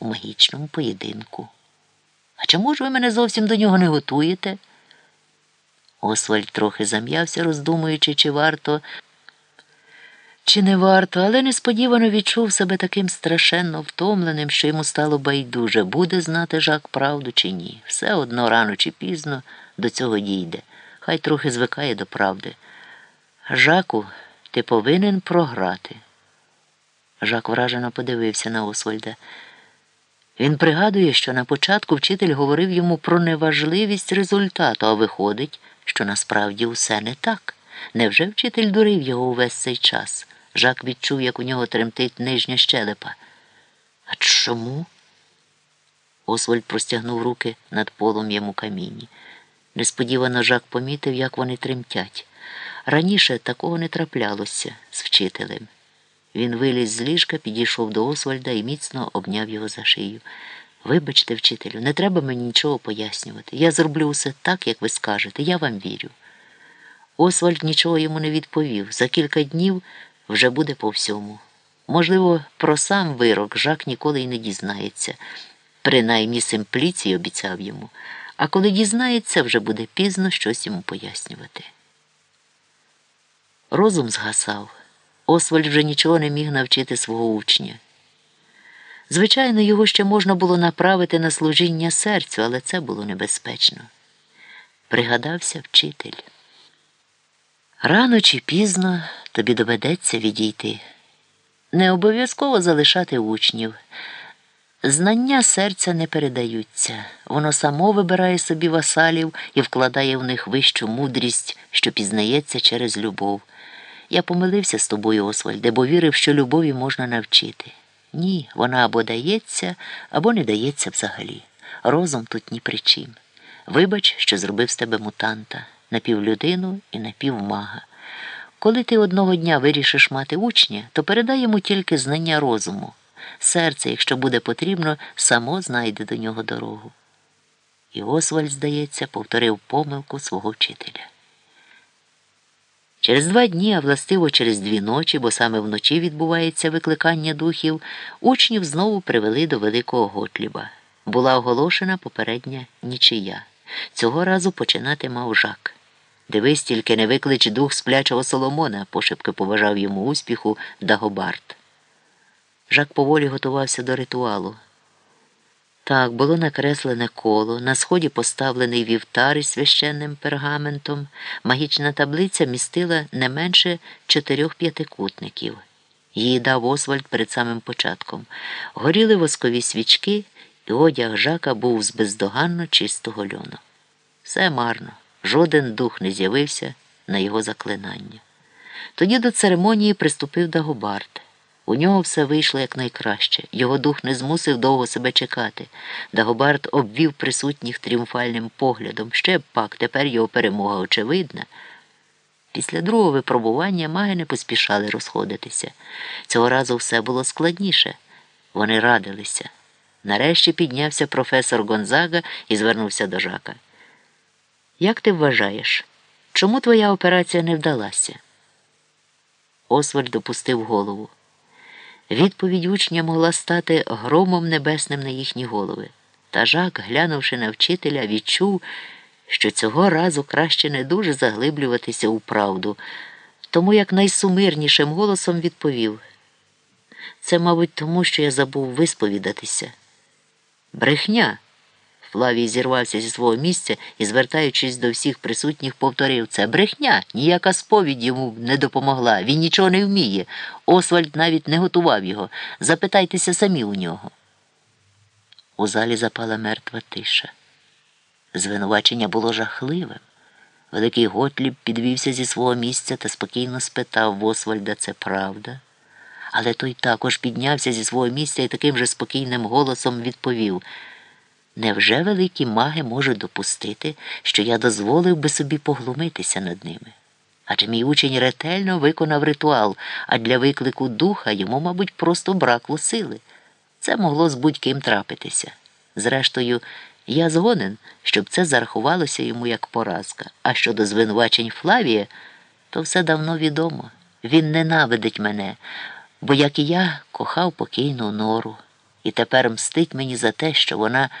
у магічному поєдинку. А чому ж ви мене зовсім до нього не готуєте? Освальд трохи зам'явся, роздумуючи, чи варто, чи не варто, але несподівано відчув себе таким страшенно втомленим, що йому стало байдуже, буде знати жак правду чи ні. Все одно рано чи пізно до цього дійде. Хай трохи звикає до правди. Жаку, ти повинен програти. Жак вражено подивився на Освальда. Він пригадує, що на початку вчитель говорив йому про неважливість результату, а виходить, що насправді усе не так. Невже вчитель дурив його увесь цей час? Жак відчув, як у нього тремтить нижня щелепа. А чому? Освальд простягнув руки над полум'ям у камінні. Несподівано Жак помітив, як вони тремтять. Раніше такого не траплялося з вчителем. Він виліз з ліжка, підійшов до Освальда і міцно обняв його за шию. Вибачте, вчителю, не треба мені нічого пояснювати. Я зроблю усе так, як ви скажете, я вам вірю. Освальд нічого йому не відповів. За кілька днів вже буде по всьому. Можливо, про сам вирок Жак ніколи й не дізнається. Принаймні симпліцій обіцяв йому, а коли дізнається, вже буде пізно щось йому пояснювати. Розум згасав. Освальд вже нічого не міг навчити свого учня. Звичайно, його ще можна було направити на служіння серцю, але це було небезпечно. Пригадався вчитель. Рано чи пізно тобі доведеться відійти. Не обов'язково залишати учнів. Знання серця не передаються, воно само вибирає собі васалів і вкладає в них вищу мудрість, що пізнається через любов. Я помилився з тобою, Освальде, бо вірив, що любові можна навчити. Ні, вона або дається, або не дається взагалі. Розум тут ні при чим. Вибач, що зробив з тебе мутанта, напівлюдину і напівмага. Коли ти одного дня вирішиш мати учня, то передай йому тільки знання розуму. Серце, якщо буде потрібно, само знайде до нього дорогу. І Освальд, здається, повторив помилку свого вчителя. Через два дні, а властиво через дві ночі, бо саме вночі відбувається викликання духів, учнів знову привели до Великого Готліба. Була оголошена попередня нічия. Цього разу починати мав жак. Дивись, тільки не виклич дух сплячого Соломона, пошепки поважав йому успіху Дагобард. Жак поволі готувався до ритуалу. Так, було накреслене коло, на сході поставлений вівтар із священним пергаментом. Магічна таблиця містила не менше чотирьох п'ятикутників. Її дав Освальд перед самим початком. Горіли воскові свічки, і одяг жака був з бездоганно чистого льону. Все марно, жоден дух не з'явився на його заклинання. Тоді до церемонії приступив Дагобард. У нього все вийшло якнайкраще. Його дух не змусив довго себе чекати. Дагобард обвів присутніх тріумфальним поглядом. Ще б пак, тепер його перемога очевидна. Після другого випробування маги не поспішали розходитися. Цього разу все було складніше. Вони радилися. Нарешті піднявся професор Гонзага і звернувся до Жака. Як ти вважаєш, чому твоя операція не вдалася? Освальд опустив голову. Відповідь учня могла стати громом небесним на їхні голови. Та Жак, глянувши на вчителя, відчув, що цього разу краще не дуже заглиблюватися у правду, тому як найсумирнішим голосом відповів це, мабуть, тому, що я забув висповідатися. Брехня. Флавій зірвався зі свого місця і, звертаючись до всіх присутніх, повторив це брехня. Ніяка сповідь йому не допомогла. Він нічого не вміє. Освальд навіть не готував його. Запитайтеся самі у нього. У залі запала мертва тиша. Звинувачення було жахливим. Великий Готліб підвівся зі свого місця та спокійно спитав в Освальда, це правда. Але той також піднявся зі свого місця і таким же спокійним голосом відповів. Невже великі маги можуть допустити, що я дозволив би собі поглумитися над ними? Адже мій учень ретельно виконав ритуал, а для виклику духа йому, мабуть, просто бракло сили. Це могло з будь-ким трапитися. Зрештою, я згоден, щоб це зарахувалося йому як поразка. А щодо звинувачень Флавія, то все давно відомо. Він ненавидить мене, бо, як і я, кохав покійну нору. і тепер мстить мені за те, що вона